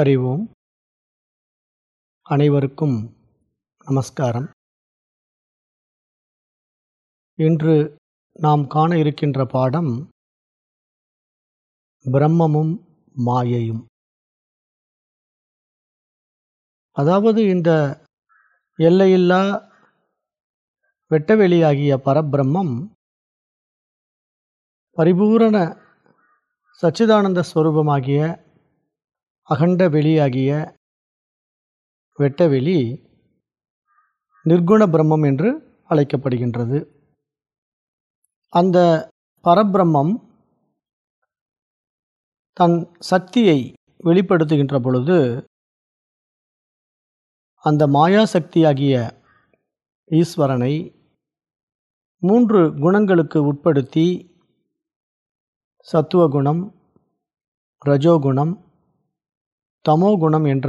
அறிவோம். அனைவருக்கும் நமஸ்காரம். இன்று நாம் காண இருக்கின்ற பாடம் பிரம்மமும் மாயையும். அதாவது இந்த எல்லையில்லா வெட்டவெளியாகிய பரபிரம்மம் பரிபூரண சச்சிதானந்த ஸ்வரூபமாகிய அகண்ட வெளியாகிய வெட்டவெளி நிர்குண பிரம்மம் என்று அழைக்கப்படுகின்றது. அந்த பரபிரம்மம் தன் சக்தியை வெளிப்படுத்துகின்ற பொழுது அந்த மாயா சக்தியாகிய ஈஸ்வரனை மூன்று குணங்களுக்கு உட்படுத்தி சத்துவகுணம் ரஜோகுணம் தமோ குணம் என்ற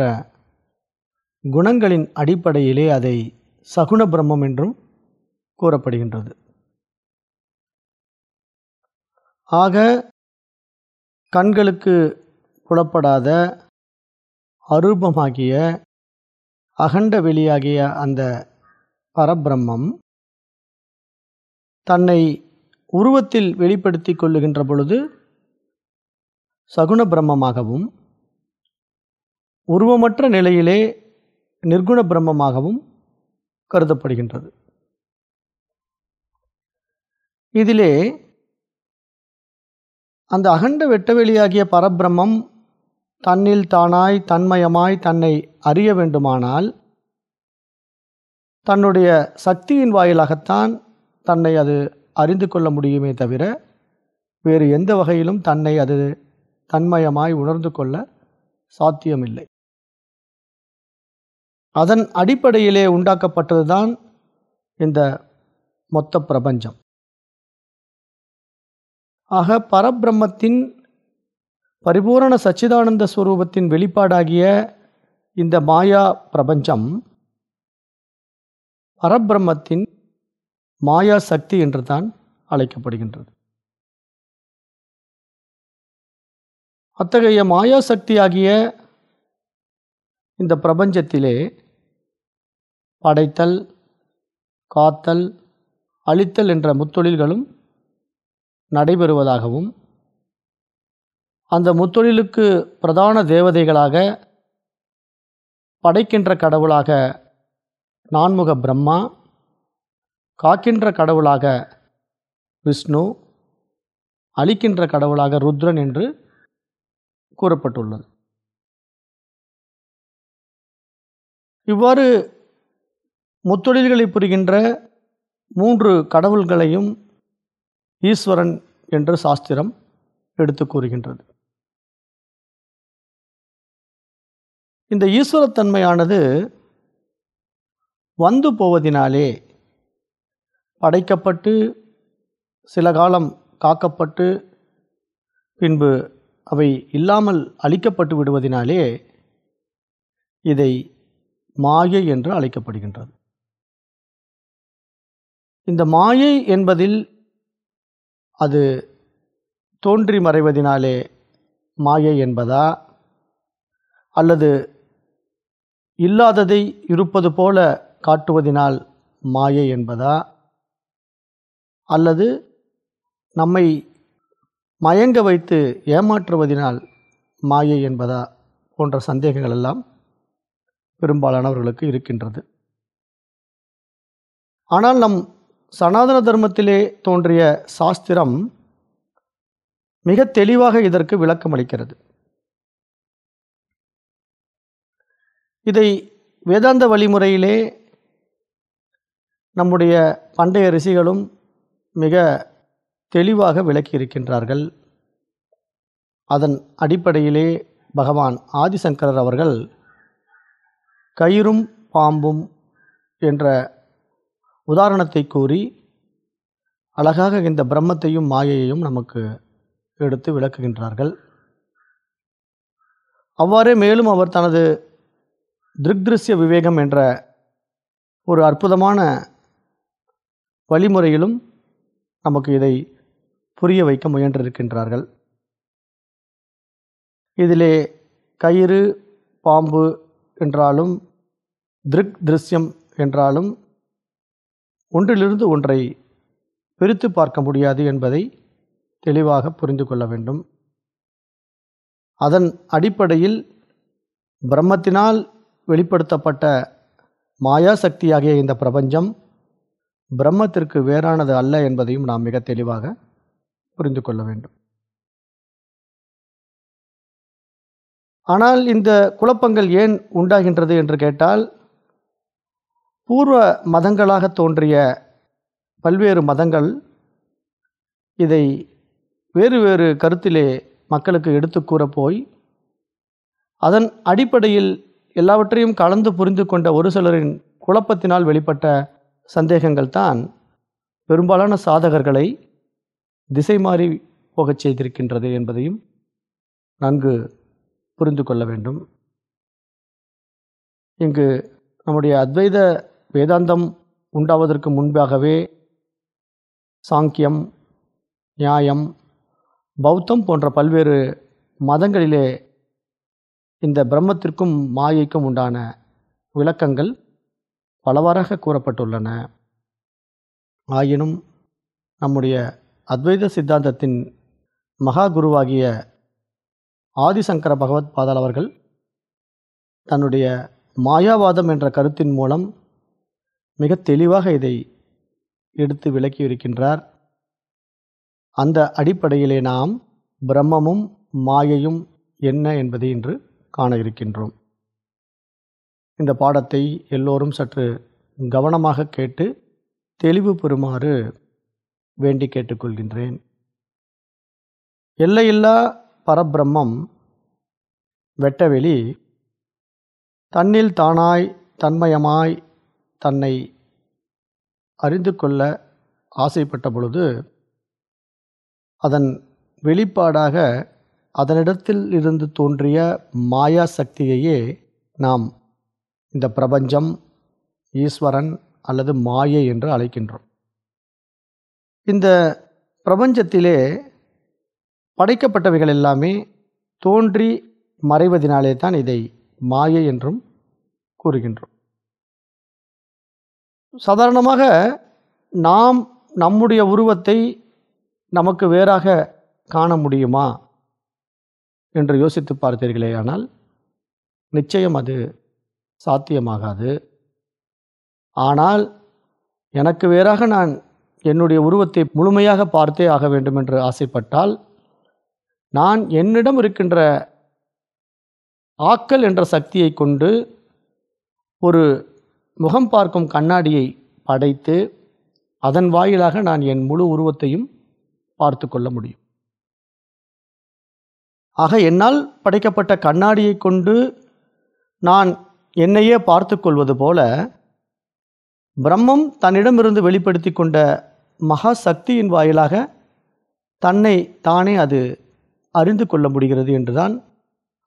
குணங்களின் அடிப்படையிலே அதை சகுண பிரம்மம் என்றும் கூறப்படுகின்றது. ஆக கண்களுக்கு புலப்படாத அரூபமாகிய அகண்ட வெளியாகிய அந்த பரபிரம்மம் தன்னை உருவத்தில் வெளிப்படுத்தி கொள்ளுகின்ற பொழுது சகுண பிரம்மமாகவும் உருவமற்ற நிலையிலே நிர்குண பிரம்மமாகவும் கருதப்படுகின்றது. இதிலே அந்த அகண்ட வெட்டவெளியாகிய பரபிரம்மம் தன்னில் தானாய் தன்மயமாய் தன்னை அறிய வேண்டுமானால் தன்னுடைய சக்தியின் வாயிலாகத்தான் தன்னை அது அறிந்து கொள்ள முடியுமே தவிர வேறு எந்த வகையிலும் தன்னை அது தன்மயமாய் உணர்ந்து கொள்ள சாத்தியமில்லை. அதன் அடிப்படையிலே உண்டாக்கப்பட்டதுதான் இந்த மொத்த பிரபஞ்சம். ஆக பரபிரம்மத்தின் பரிபூரண சச்சிதானந்த ஸ்வரூபத்தின் வெளிப்பாடாகிய இந்த மாயா பிரபஞ்சம் பரபிரம்மத்தின் மாயா சக்தி என்று தான் அழைக்கப்படுகின்றது. அத்தகைய மாயா சக்தியாகிய இந்த பிரபஞ்சத்திலே படைத்தல் காத்தல் அழித்தல் என்ற முத்தொழில்களும் நடைபெறுவதாகவும் அந்த முத்தொழிலுக்கு பிரதான தேவதைகளாக படைக்கின்ற கடவுளாக நான்முக பிரம்மா காக்கின்ற கடவுளாக விஷ்ணு அழிக்கின்ற கடவுளாக ருத்ரன் என்று கூறப்பட்டுள்ளது. இவ்வாறு முத்தொழில்களை புரிகின்ற மூன்று கடவுள்களையும் ஈஸ்வரன் என்று சாஸ்திரம் எடுத்து கூறுகின்றது. இந்த ஈஸ்வரத்தன்மையானது வந்து போவதினாலே படைக்கப்பட்டு சில காலம் காக்கப்பட்டு பின்பு அவை இல்லாமல் அழிக்கப்பட்டு விடுவதினாலே இதை மாயை என்று அழைக்கப்படுகின்றது. இந்த மாயை என்பதில் அது தோன்றி மறைவதினாலே மாயை என்பதா? அல்லது இல்லாததை இருப்பது போல காட்டுவதினால் மாயை என்பதா? அல்லது நம்மை மயங்க வைத்து ஏமாற்றுவதினால் மாயை என்பதா? போன்ற சந்தேகங்கள் எல்லாம் பெரும்பாலானவர்களுக்கு இருக்கின்றது. ஆனால் நம் சனாதன தர்மத்திலே தோன்றிய சாஸ்திரம் மிக தெளிவாக இதற்கு விளக்கம் அளிக்கிறது. இதை வேதாந்த வழிமுறையிலே நம்முடைய பண்டைய ரிஷிகளும் மிக தெளிவாக விளக்கியிருக்கின்றார்கள் அதன் அடிப்படையிலே பகவான் ஆதிசங்கரர் அவர்கள் கயிறும் பாம்பும் என்ற உதாரணத்தை கூறி அழகாக இந்த பிரம்மத்தையும் மாயையையும் நமக்கு எடுத்து விளக்குகின்றார்கள். அவ்வாறே மேலும் அவர் தனது திருக்திருஷ்ய விவேகம் என்ற ஒரு அற்புதமான வழிமுறையிலும் நமக்கு இதை புரிய வைக்க முயன்றிருக்கின்றார்கள். இதிலே கயிறு பாம்பு என்றாலும் திருக் திருஷ்யம் என்றாலும் ஒன்றிலிருந்து ஒன்றை பிரித்து பார்க்க முடியாது என்பதை தெளிவாக புரிந்து கொள்ள வேண்டும். அதன் அடிப்படையில் பிரம்மத்தினால் வெளிப்படுத்தப்பட்ட மாயாசக்தியாகிய இந்த பிரபஞ்சம் பிரம்மத்திற்கு வேறானது அல்ல என்பதையும் நாம் மிக தெளிவாக புரிந்து கொள்ள வேண்டும். ஆனால் இந்த குழப்பங்கள் ஏன் உண்டாகின்றது என்று கேட்டால் பூர்வ மதங்களாக தோன்றிய பல்வேறு மதங்கள் இதை வேறு வேறு கருத்திலே மக்களுக்கு எடுத்து கூற போய் அதன் அடிப்படையில் எல்லாவற்றையும் கலந்து புரிந்து கொண்ட ஒரு சிலரின் குழப்பத்தினால் வெளிப்பட்ட சந்தேகங்கள் தான் பெரும்பாலான சாதகர்களை திசை மாறி போகச் செய்திருக்கின்றது என்பதையும் நன்கு புரிந்து கொள்ள வேண்டும். இங்கு நம்முடைய அத்வைத வேதாந்தம் உண்டாவதற்கு முன்பாகவே சாங்கியம் நியாயம் பௌத்தம் போன்ற பல்வேறு மதங்களிலே இந்த பிரம்மத்திற்கும் மாயைக்கும் உண்டான விளக்கங்கள் பலவாறாக கூறப்பட்டுள்ளன. ஆயினும் நம்முடைய அத்வைத சித்தாந்தத்தின் மகா குருவாகிய ஆதிசங்கர பகவத் பாதால் அவர்கள் தன்னுடைய மாயாவாதம் என்ற கருத்தின் மூலம் மிக தெளிவாக இதை எடுத்து விளக்கியிருக்கின்றார். அந்த அடிப்படையிலே நாம் பிரம்மமும் மாயையும் என்ன என்பதை இன்று காண இருக்கின்றோம். இந்த பாடத்தை எல்லோரும் சற்று கவனமாக கேட்டு தெளிவு பெறுமாறு வேண்டி கேட்டுக்கொள்கின்றேன். எல்லையில்லா பரபிரம்மம் வெட்டவெளி தன்னில் தானாய் தன்மயமாய் தன்னை அறிந்து கொள்ள ஆசைப்பட்ட பொழுது அதன் வெளிப்பாடாக அதனிடத்தில் இருந்து தோன்றிய மாயா சக்தியையே நாம் இந்த பிரபஞ்சம் ஈஸ்வரன் அல்லது மாயை என்று அழைக்கின்றோம். இந்த பிரபஞ்சத்திலே படைக்கப்பட்டவைகள் எல்லாமே தோன்றி மறைவதினாலே தான் இதை மாயை என்றும் கூறுகின்றோம். சாதாரணமாக நாம் நம்முடைய உருவத்தை நமக்கு வேறாக காண முடியுமா என்று யோசித்து பார்த்தீர்களே ஆனால் நிச்சயம் அது சாத்தியமாகாது. ஆனால் எனக்கு வேறாக நான் என்னுடைய உருவத்தை முழுமையாக பார்த்தே ஆக வேண்டும் என்று ஆசைப்பட்டால் நான் என்னிடம் இருக்கின்ற ஆக்கல் என்ற சக்தியை கொண்டு ஒரு முகம் பார்க்கும் கண்ணாடியை படைத்து அதன் வாயிலாக நான் என் முழு உருவத்தையும் பார்த்து கொள்ள முடியும். ஆக என்னால் படைக்கப்பட்ட கண்ணாடியை கொண்டு நான் என்னையே பார்த்து கொள்வது போல பிரம்மம் தன்னிடமிருந்து வெளிப்படுத்தி கொண்ட மகா சக்தியின் வாயிலாக தன்னை தானே அது அறிந்து கொள்ள முடிகிறது என்றுதான்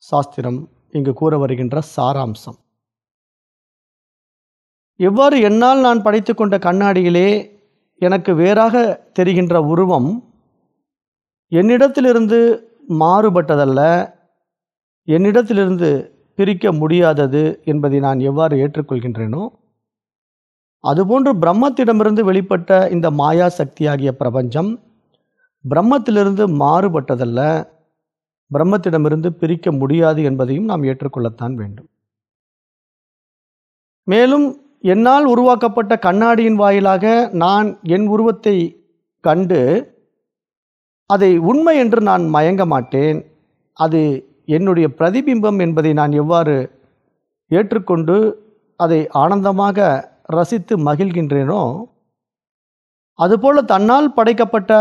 சாஸ்திரம் இங்கு கூற வருகின்ற சாராம்சம். எவ்வாறு என்னால் நான் படைத்து கொண்ட கண்ணாடியிலே எனக்கு வேறாக தெரிகின்ற உருவம் என்னிடத்திலிருந்து மாறுபட்டதல்ல என்னிடத்திலிருந்து பிரிக்க முடியாதது என்பதை நான் எவ்வாறு ஏற்றுக்கொள்கின்றேனோ அதுபோன்று பிரம்மத்திடமிருந்து வெளிப்பட்ட இந்த மாயா சக்தியாகிய பிரபஞ்சம் பிரம்மத்திலிருந்து மாறுபட்டதல்ல பிரம்மத்திடமிருந்து பிரிக்க முடியாது என்பதையும் நாம் ஏற்றுக்கொள்ளத்தான் வேண்டும். மேலும் என்னால் உருவாக்கப்பட்ட கண்ணாடியின் வாயிலாக நான் என் உருவத்தை கண்டு அதை உண்மை என்று நான் மயங்க மாட்டேன். அது என்னுடைய பிரதிபிம்பம் என்பதை நான் எவ்வாறு ஏற்றுக்கொண்டு அதை ஆனந்தமாக ரசித்து மகிழ்கின்றேனோ அதுபோல தன்னால் படைக்கப்பட்ட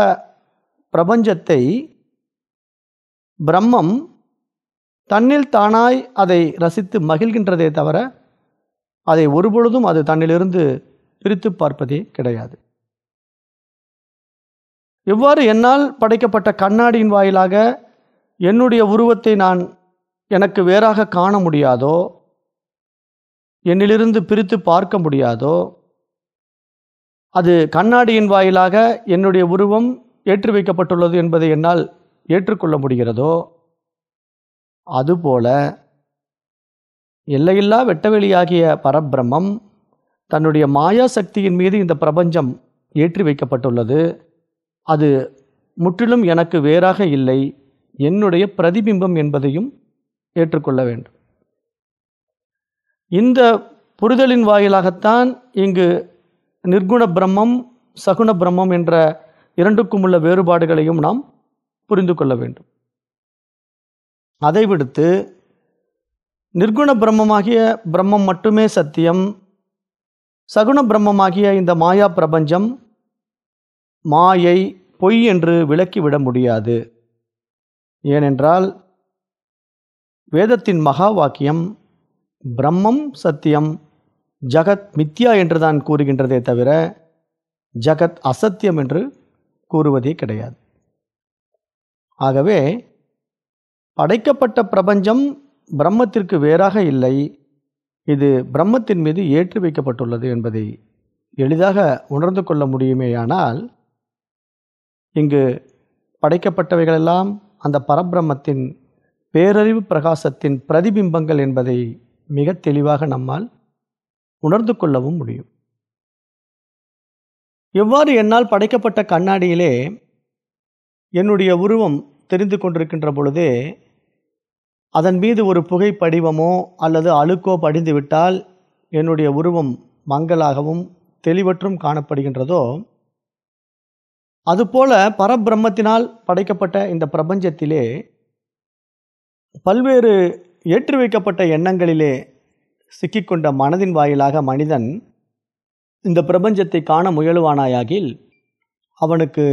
பிரபஞ்சத்தை பிரம்மம் தன்னில் தானாய் அதை ரசித்து மகிழ்கின்றதே தவிர அதை ஒருபொழுதும் அது தன்னிலிருந்து பிரித்து பார்ப்பதே கிடையாது. எவ்வாறு என்னால் படைக்கப்பட்ட கண்ணாடியின் வாயிலாக என்னுடைய உருவத்தை நான் எனக்கு வேறாக காண முடியாதோ என்னிலிருந்து பிரித்து பார்க்க முடியாதோ அது கண்ணாடியின் வாயிலாக என்னுடைய உருவம் ஏற்றி வைக்கப்பட்டுள்ளது என்பதை என்னால் ஏற்றுக்கொள்ள முடிகிறதோ அதுபோல எல்லையில்லா வெட்டவெளியாகிய பரபிரம்மம் தன்னுடைய மாயா சக்தியின் மீது இந்த பிரபஞ்சம் ஏற்றி வைக்கப்பட்டுள்ளது. அது முற்றிலும் எனக்கு வேறாக இல்லை. என்னுடைய பிரதிபிம்பம் என்பதையும் ஏற்றுக்கொள்ள வேண்டும். இந்த புரிதலின் வாயிலாகத்தான் இங்கு நிர்குண பிரம்மம் சகுண பிரம்மம் என்ற இரண்டுக்கும் உள்ள வேறுபாடுகளையும் நாம் புரிந்து கொள்ள வேண்டும். அதை விடுத்து நிர்குண பிரம்மமாகிய பிரம்மம் மட்டுமே சத்தியம். சகுண பிரம்மமாகிய இந்த மாயா பிரபஞ்சம் மாயை பொய் என்று விளக்கிவிட முடியாது. ஏனென்றால் வேதத்தின் மகா வாக்கியம் பிரம்மம் சத்தியம் ஜகத் மித்யா என்றுதான் கூறுகின்றதே தவிர ஜகத் அசத்தியம் என்று கூறுவதே கிடையாது. ஆகவே படைக்கப்பட்ட பிரபஞ்சம் பிரம்மத்திற்கு வேறாக இல்லை. இது பிரம்மத்தின் மீது ஏற்றி வைக்கப்பட்டுள்ளது என்பதை எளிதாக உணர்ந்து கொள்ள முடியுமேயானால் இங்கு படைக்கப்பட்டவைகளெல்லாம் அந்த பரபிரம்மத்தின் பேரறிவு பிரகாசத்தின் பிரதிபிம்பங்கள் என்பதை மிக தெளிவாக நம்மால் உணர்ந்து கொள்ளவும் முடியும். எவ்வாறு என்னால் படைக்கப்பட்ட கண்ணாடியிலே என்னுடைய உருவம் தெரிந்து கொண்டிருக்கின்ற பொழுதே அதன் மீது ஒரு புகைப்படிவமோ அல்லது அழுக்கோ படிந்துவிட்டால் என்னுடைய உருவம் மங்களாகவும் தெளிவற்றும் காணப்படுகின்றதோ அதுபோல பரபிரம்மத்தினால் படைக்கப்பட்ட இந்த பிரபஞ்சத்திலே பல்வேறு ஏற்றி வைக்கப்பட்ட எண்ணங்களிலே சிக்கிக்கொண்ட மனதின் வாயிலாக மனிதன் இந்த பிரபஞ்சத்தை காண முயலுவானாயாகில் அவனுக்கு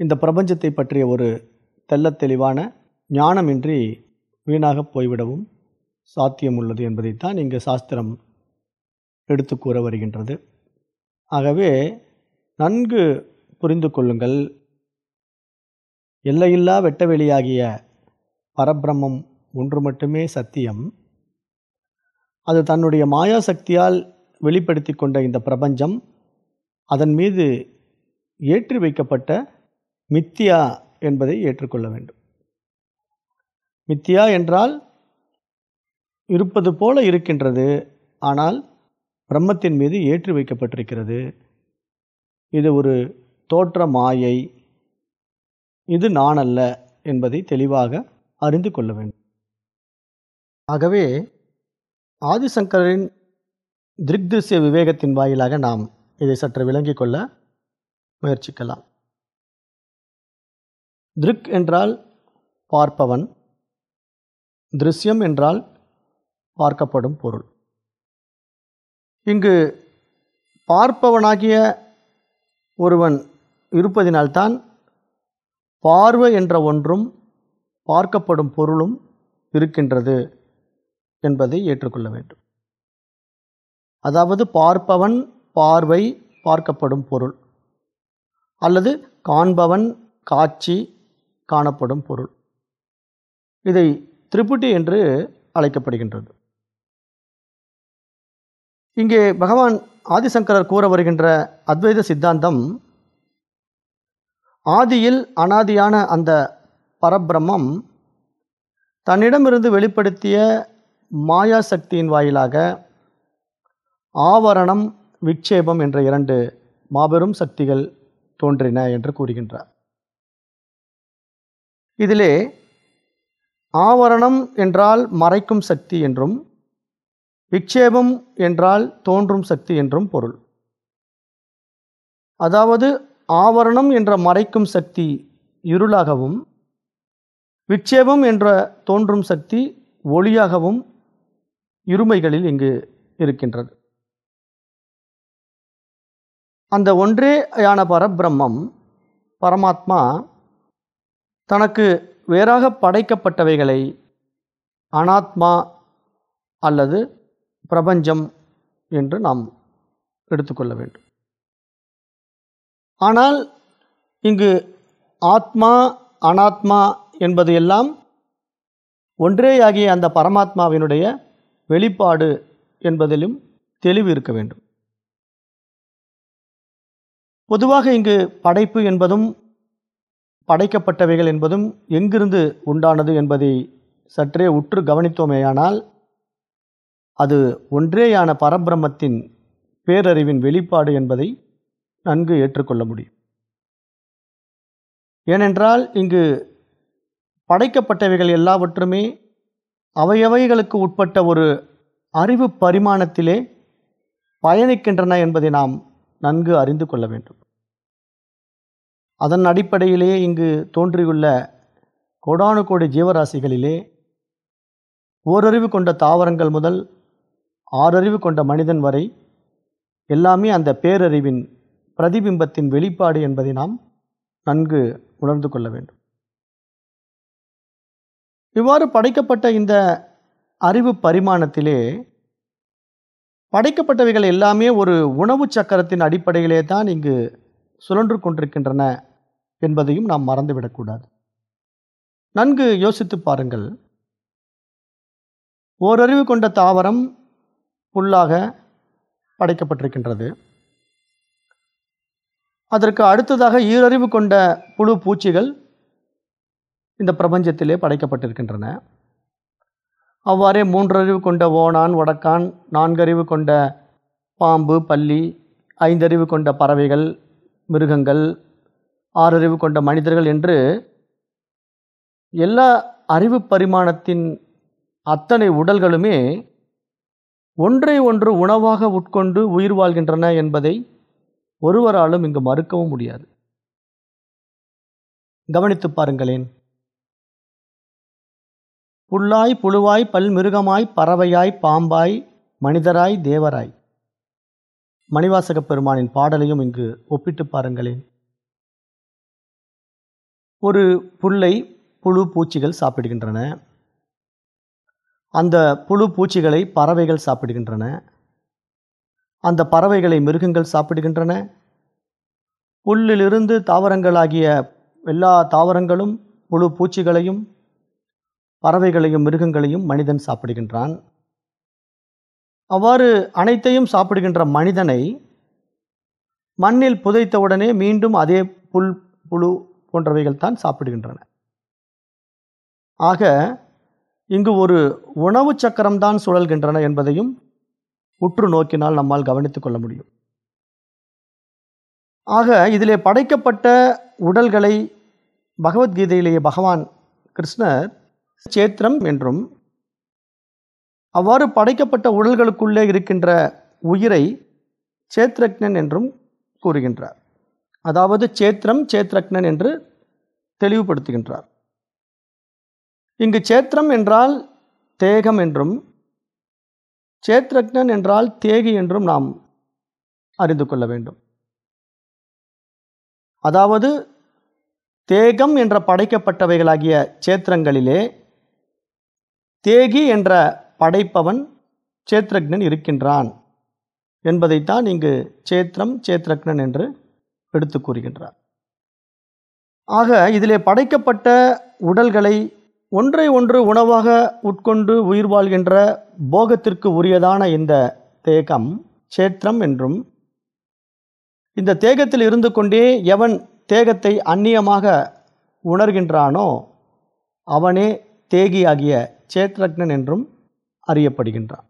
இந்த பிரபஞ்சத்தை பற்றிய ஒரு தெல்ல தெளிவான ஞானமின்றி வீணாக போய்விடவும் சாத்தியம் உள்ளது என்பதைத்தான் இங்கு சாஸ்திரம் எடுத்து கூற வருகின்றது. ஆகவே நன்கு புரிந்து கொள்ளுங்கள். எல்லையில்லா வெட்டவெளியாகிய பரபிரம்மம் ஒன்று மட்டுமே சத்தியம். அது தன்னுடைய மாயா சக்தியால் வெளிப்படுத்தி கொண்ட இந்த பிரபஞ்சம் அதன் மீது ஏற்றி வைக்கப்பட்ட மித்தியா என்பதை ஏற்றுக்கொள்ள வேண்டும். மித்தியா என்றால் இருப்பது போல இருக்கின்றது ஆனால் பிரம்மத்தின் மீது ஏற்றி வைக்கப்பட்டிருக்கிறது. இது ஒரு தோற்ற மாயை. இது நான் அல்ல என்பதை தெளிவாக அறிந்து கொள்ள வேண்டும். ஆகவே ஆதிசங்கரின் திருக்திருசிய விவேகத்தின் வாயிலாக நாம் இதை சற்று விளங்கிக் கொள்ள முயற்சிக்கலாம். திருக் என்றால் பார்ப்பவன் திருஷ்யம் என்றால் பார்க்கப்படும் பொருள். இங்கு பார்ப்பவனாகிய ஒருவன் இருப்பதினால்தான் பார்வை என்ற ஒன்றும் பார்க்கப்படும் பொருளும் இருக்கின்றது என்பதை ஏற்றுக்கொள்ள வேண்டும். அதாவது பார்ப்பவன் பார்வை பார்க்கப்படும் பொருள் அல்லது காண்பவன் காட்சி காணப்படும் பொருள். இதை திரிபுட்டி என்று அழைக்கப்படுகின்றது. இங்கே பகவான் ஆதிசங்கரர் கூற வருகின்ற அத்வைத சித்தாந்தம் ஆதியில் அனாதியான அந்த பரபிரம்மம் தன்னிடமிருந்து வெளிப்படுத்திய மாயா சக்தியின் வாயிலாக ஆவரணம் விக்ஷேபம் என்ற இரண்டு மாபெரும் சக்திகள் தோன்றின என்று கூறுகின்றார். இதிலே ஆவரணம் என்றால் மறைக்கும் சக்தி என்றும் விக்ஷேபம் என்றால் தோன்றும் சக்தி என்றும் பொருள். அதாவது ஆவரணம் என்ற மறைக்கும் சக்தி இருளாகவும் விக்ஷேபம் என்ற தோன்றும் சக்தி ஒளியாகவும் இருமைகளில் இங்கு இருக்கின்றது. அந்த ஒன்றேயான பரபிரம்மம் பரமாத்மா தனக்கு வேறாக படைக்கப்பட்டவைகளை அனாத்மா அல்லது பிரபஞ்சம் என்று நாம் எடுத்துக்கொள்ள வேண்டும். ஆனால் இங்கு ஆத்மா அனாத்மா என்பது எல்லாம் ஒன்றேயாகிய அந்த பரமாத்மாவினுடைய வெளிப்பாடு என்பதிலும் தெளிவு இருக்க வேண்டும். பொதுவாக இங்கு படைப்பு என்பதும் படைக்கப்பட்டவைகள் என்பதும் எங்கிருந்து உண்டானது என்பதை சற்றே உற்று கவனித்தோமேயானால் அது ஒன்றேயான பரபிரம்மத்தின் பேரறிவின் வெளிப்பாடு என்பதை நன்கு ஏற்றுக்கொள்ள முடியும். ஏனென்றால் இங்கு படைக்கப்பட்டவைகள் எல்லாவற்றுமே அவையவைகளுக்கு உட்பட்ட ஒரு அறிவு பரிமாணத்திலே பயணிக்கின்றன என்பதை நாம் நன்கு அறிந்து கொள்ள வேண்டும். அதன் அடிப்படையிலே இங்கு தோன்றியுள்ள கோடானு கோடி ஜீவராசிகளிலே ஓரறிவு கொண்ட தாவரங்கள் முதல் ஆறறிவு கொண்ட மனிதன் வரை எல்லாமே அந்த பேரறிவின் பிரதிபிம்பத்தின் வெளிப்பாடு என்பதை நாம் நன்கு உணர்ந்து கொள்ள வேண்டும். இவ்வாறு படைக்கப்பட்ட இந்த அறிவு பரிமாணத்திலே படைக்கப்பட்டவைகள் எல்லாமே ஒரு உணவு சக்கரத்தின் அடிப்படையிலே தான் இங்கு சுழன்று கொண்டிருக்கின்றன என்பதையும் நாம் மறந்துவிடக்கூடாது. நன்கு யோசித்து பாருங்கள். ஓரறிவு கொண்ட தாவரம் புல்லாக படைக்கப்பட்டிருக்கின்றது. அதற்கு அடுத்ததாக ஈரறிவு கொண்ட புழு பூச்சிகள் இந்த பிரபஞ்சத்திலே படைக்கப்பட்டிருக்கின்றன. அவ்வாறே மூன்றறிவு கொண்ட ஓணான் வடக்கான் நான்கறிவு கொண்ட பாம்பு பல்லி ஐந்தறிவு கொண்ட பறவைகள் மிருகங்கள் ஆறறிவு கொண்ட மனிதர்கள் என்று எல்லா அறிவு பரிமாணத்தின் அத்தனை உடல்களுமே ஒன்றை ஒன்று உணவாக உட்கொண்டு உயிர் வாழ்கின்றன என்பதை ஒருவராலும் இங்கு மறுக்கவும் முடியாது. கவனித்து பாருங்களேன். புல்லாய் புழுவாய் பல்மிருகமாய் பறவையாய் பாம்பாய் மனிதராய் தேவராய். மணிவாசகப் பெருமானின் பாடலையும் இங்கு ஒப்பிட்டு பாருங்களேன். ஒரு புல்லை புழு பூச்சிகள் சாப்பிடுகின்றன. அந்த புழு பூச்சிகளை பறவைகள் சாப்பிடுகின்றன. அந்த பறவைகளை மிருகங்கள் சாப்பிடுகின்றன. புல்லிலிருந்து தாவரங்களாகிய எல்லா தாவரங்களும் புழு பூச்சிகளையும் பறவைகளையும் மிருகங்களையும் மனிதன் சாப்பிடுகின்றான். அவ்வாறு அனைத்தையும் சாப்பிடுகின்ற மனிதனை மண்ணில் புதைத்தவுடனே மீண்டும் அதே புல் புழு போன்றவைகள் தான் சாப்பிடுகின்றன. ஆக இங்கு ஒரு உணவு சக்கரம்தான் சுழல்கின்றன என்பதையும் உற்று நோக்கினால் நம்மால் கவனித்துக் கொள்ள முடியும். ஆக இதிலே படைக்கப்பட்ட உடல்களை பகவத்கீதையிலேயே பகவான் கிருஷ்ணர் சேத்திரம் என்றும் அவ்வாறு படைக்கப்பட்ட உடல்களுக்குள்ளே இருக்கின்ற உயிரை சேத்ரக்னன் என்றும் கூறுகின்றார். அதாவது சேத்திரம் சேத்ரக்னன் என்று தெளிவுபடுத்துகின்றார். இங்கு சேத்திரம் என்றால் தேகம் என்றும் சேத்ரக்னன் என்றால் தேகி என்றும் நாம் அறிந்து கொள்ள வேண்டும். அதாவது தேகம் என்ற படைக்கப்பட்டவைகளாகிய சேத்திரங்களிலே தேகி என்ற படைப்பவன் சேத்ரக்னன் இருக்கின்றான் என்பதைத்தான் இங்கு சேத்திரம் சேத்ரக்னன் என்று எடுத்து கூறுகின்றார். ஆக இதிலே படைக்கப்பட்ட உடல்களை ஒன்றை ஒன்று உணவாக உட்கொண்டு உயிர் வாழ்கின்ற போகத்திற்கு உரியதான இந்த தேகம் சேத்திரம் என்றும் இந்த தேகத்தில் இருந்து கொண்டே எவன் தேகத்தை அந்நியமாக உணர்கின்றானோ அவனே தேகியாகிய சேத்ரக்னன் என்றும் அறியப்படுகின்றான்.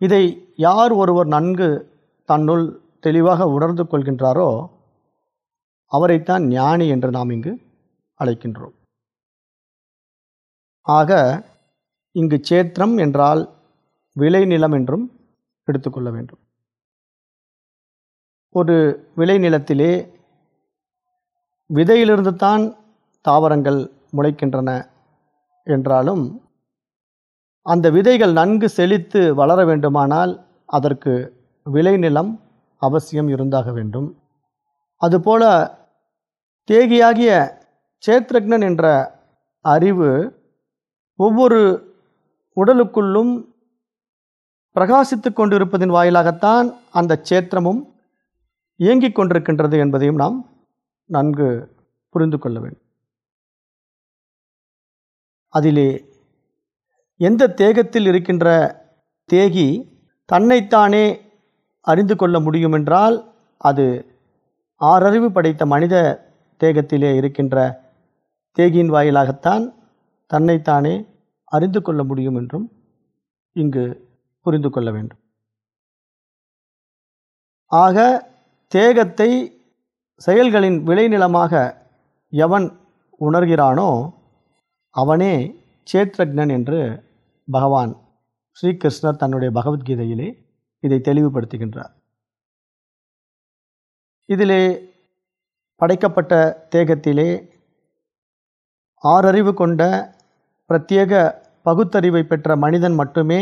இதை யார் ஒருவர் நன்கு தன்னுள் தெளிவாக உணர்ந்து கொள்கின்றாரோ அவரைத்தான் ஞானி என்று நாம் இங்கு அழைக்கின்றோம். ஆக இங்கு சேத்திரம் என்றால் விளைநிலம் என்றும் எடுத்துக்கொள்ள வேண்டும். ஒரு விளைநிலத்திலே விதையிலிருந்து தான் தாவரங்கள் முளைக்கின்றன என்றாலும் அந்த விதைகள் நன்கு செழித்து வளர வேண்டுமானால் அதற்கு விளைநிலம் அவசியம் இருந்தாக வேண்டும். அதுபோல தேகியாகிய சேத்ரக்னன் என்ற அறிவு ஒவ்வொரு உடலுக்குள்ளும் பிரகாசித்து கொண்டிருப்பதின் வாயிலாகத்தான் அந்த சேத்திரமும் இயங்கிக் கொண்டிருக்கின்றது என்பதையும் நாம் நன்கு புரிந்து கொள்ள வேண்டும். அதிலே எந்த தேகத்தில் இருக்கின்ற தேகி தன்னைத்தானே அறிந்து கொள்ள முடியுமென்றால் அது ஆறறிவு படைத்த மனித தேகத்திலே இருக்கின்ற தேகியின் வாயிலாகத்தான் தன்னைத்தானே அறிந்து கொள்ள முடியும் என்றும் இங்கு புரிந்து கொள்ள வேண்டும். ஆக தேகத்தை செயல்களின் விளைநிலமாக எவன் உணர்கிறானோ அவனே சேத்ரக்னன் என்று பகவான் ஸ்ரீகிருஷ்ணர் தன்னுடைய பகவத்கீதையிலே இதை தெளிவுபடுத்துகின்றார். இதிலே படைக்கப்பட்ட தேகத்திலே ஆறறிவு கொண்ட பிரத்யேக பகுத்தறிவை பெற்ற மனிதன் மட்டுமே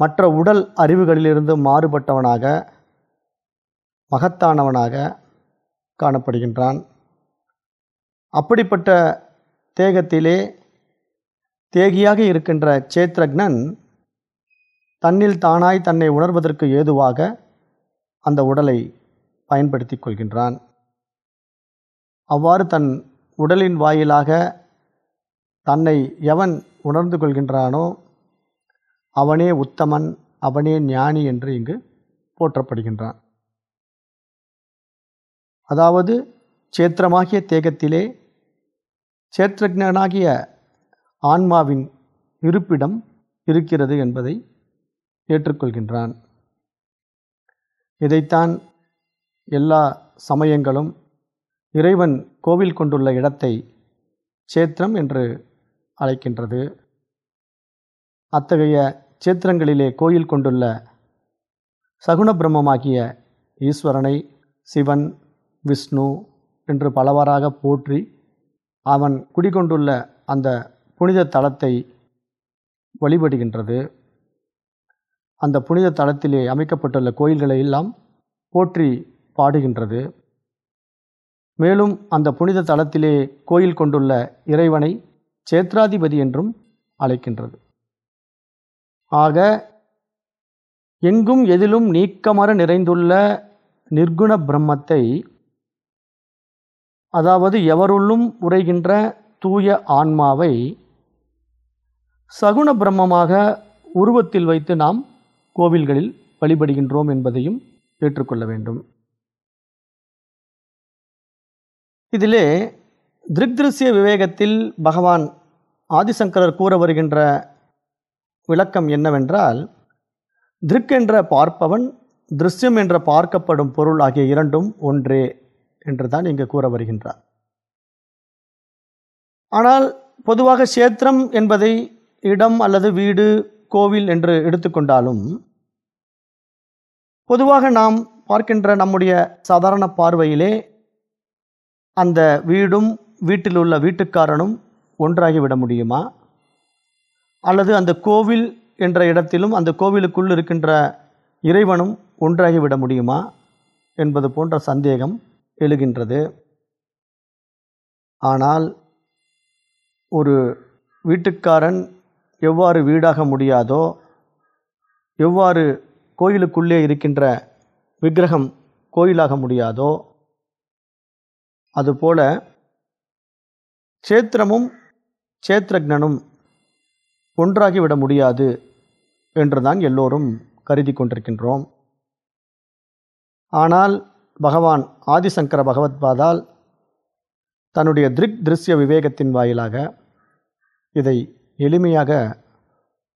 மற்ற உடல் அறிவுகளிலிருந்து மாறுபட்டவனாக மகத்தானவனாக காணப்படுகின்றான். அப்படிப்பட்ட தேகத்திலே தேகியாக இருக்கின்ற சேத்ரக்னன் தன்னில் தானாய் தன்னை உணர்வதற்கு ஏதுவாக அந்த உடலை பயன்படுத்தி கொள்கின்றான். அவ்வாறு தன் உடலின் வாயிலாக தன்னை எவன் உணர்ந்து கொள்கின்றானோ அவனே உத்தமன் அவனே ஞானி என்று இங்கு போற்றப்படுகின்றான். அதாவது சேத்திரமாகிய தேகத்திலே சேத்திரஜனாகிய ஆன்மாவின் இருப்பிடம் இருக்கிறது என்பதை ஏற்றுக்கொள்கின்றான். இதைத்தான் எல்லா சமயங்களும் இறைவன் கோவில் கொண்டுள்ள இடத்தை சேத்திரம் என்று அழைக்கின்றது. அத்தகைய சேத்திரங்களிலே கோயில் கொண்டுள்ள சகுண பிரம்மமாகிய ஈஸ்வரனை சிவன் விஷ்ணு என்று பலவாறாக போற்றி அவன் குடிகொண்டுள்ள அந்த புனித தலத்தை வழிபடுகின்றது. அந்த புனித தலத்திலே அமைக்கப்பட்டுள்ள கோயில்களை எல்லாம் போற்றி பாடுகின்றது. மேலும் அந்த புனித தலத்திலே கோயில் கொண்டுள்ள இறைவனை சேத்ராதிபதி என்றும் அழைக்கின்றது. ஆக எங்கும் எதிலும் நீக்கமர நிறைந்துள்ள நிர்குண பிரம்மத்தை அதாவது எவருள்ளும் உரைகின்ற தூய ஆன்மாவை சகுண பிரம்மமாக உருவத்தில் வைத்து நாம் கோவில்களில் வழிபடுகின்றோம் என்பதையும் ஏற்றுக்கொள்ள வேண்டும். இதிலே திருக்திருசிய விவேகத்தில் பகவான் ஆதிசங்கரர் கூற வருகின்ற விளக்கம் என்னவென்றால் திருக் என்ற பார்ப்பவன் திருஷ்யம் என்ற பார்க்கப்படும் பொருள் ஆகிய இரண்டும் ஒன்றே என்று தான் இங்கு கூற வருகின்றார். ஆனால் பொதுவாக சேத்திரம் என்பதை இடம் அல்லது வீடு கோவில் என்று எடுத்துக்கொண்டாலும் பொதுவாக நாம் பார்க்கின்ற நம்முடைய சாதாரண பார்வையிலே அந்த வீடும் வீட்டில் உள்ள வீட்டுக்காரனும் ஒன்றாகிவிட முடியுமா? அல்லது அந்த கோவில் என்ற இடத்திலும் அந்த கோவிலுக்குள் இருக்கின்ற இறைவனும் ஒன்றாகிவிட முடியுமா? என்பது போன்ற சந்தேகம் எழுகின்றது. ஆனால் ஒரு வீட்டுக்காரன் எவ்வாறு வீடாக முடியாதோ எவ்வாறு கோயிலுக்குள்ளே இருக்கின்ற விக்கிரகம் கோயிலாக முடியாதோ அதுபோல சேத்திரமும் சேத்திரக்னனும் ஒன்றாகிவிட முடியாது என்றுதான் எல்லோரும் கருதி கொண்டிருக்கின்றோம். ஆனால் பகவான் ஆதிசங்கர பகவத்பாதால் தன்னுடைய திருக் திருஷ்ய விவேகத்தின் வாயிலாக இதை எளிமையாக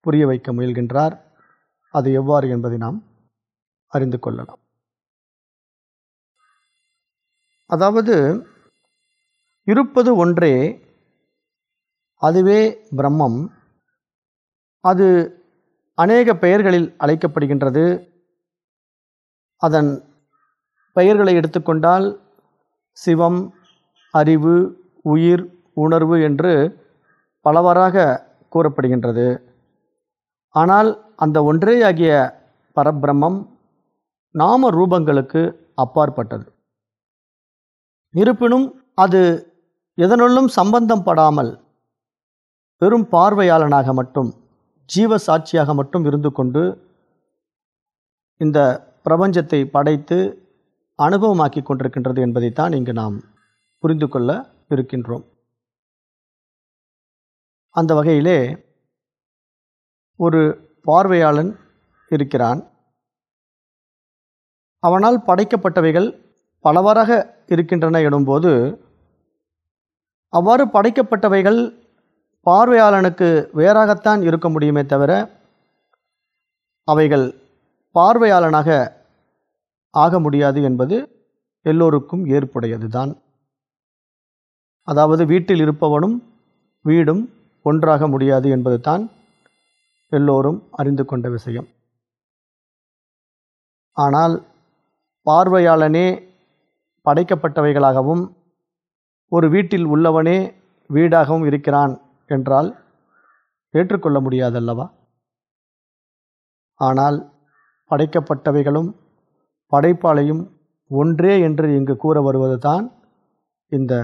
புரிய வைக்க முயல்கின்றார். அது எவ்வாறு என்பதை நாம் அறிந்து கொள்ளலாம். அதாவது இருப்பது ஒன்றே அதுவே பிரம்மம். அது அநேக பெயர்களில் அழைக்கப்படுகின்றது. அதன் பெயர்களை எடுத்துக்கொண்டால் சிவம் அறிவு உயிர் உணர்வு என்று பலவாறாக கூறப்படுகின்றது. ஆனால் அந்த ஒன்றேயாகிய பரபிரம்மம் நாம ரூபங்களுக்கு அப்பாற்பட்டது. இருப்பினும் அது எதனுள்ளும் சம்பந்தம் படாமல் வெறும் பார்வையாளனாக மட்டும் ஜீவ சாட்சியாக மட்டும் இருந்து கொண்டு இந்த பிரபஞ்சத்தை படைத்து அனுபவமாக்கி கொண்டிருக்கின்றது என்பதைத்தான் இங்கு நாம் புரிந்து கொள்ள இருக்கின்றோம். அந்த வகையிலே ஒரு பார்வையாளன் இருக்கிறான். அவனால் படைக்கப்பட்டவைகள் பலவாறாக இருக்கின்றன எனும்போது அவ்வாறு படைக்கப்பட்டவைகள் பார்வையாளனுக்கு வேறாகத்தான் இருக்க முடியுமே தவிர அவைகள் பார்வையாளனாக ஆக முடியாது என்பது எல்லோருக்கும் ஏற்புடையது தான் அதாவது வீட்டில் இருப்பவனும் வீடும் ஒன்றாக முடியாது என்பது தான் எல்லோரும் அறிந்து கொண்ட விஷயம். ஆனால் பார்வையாளனே படைக்கப்பட்டவைகளாகவும் ஒரு வீட்டில் உள்ளவனே வீடாகவும் இருக்கிறான் என்றால் ஏற்றுக்கொள்ள முடியாதல்லவா? ஆனால் படைக்கப்பட்டவைகளும் படைப்பாளையும் ஒன்றே என்று இங்கு கூற வருவது தான் இந்த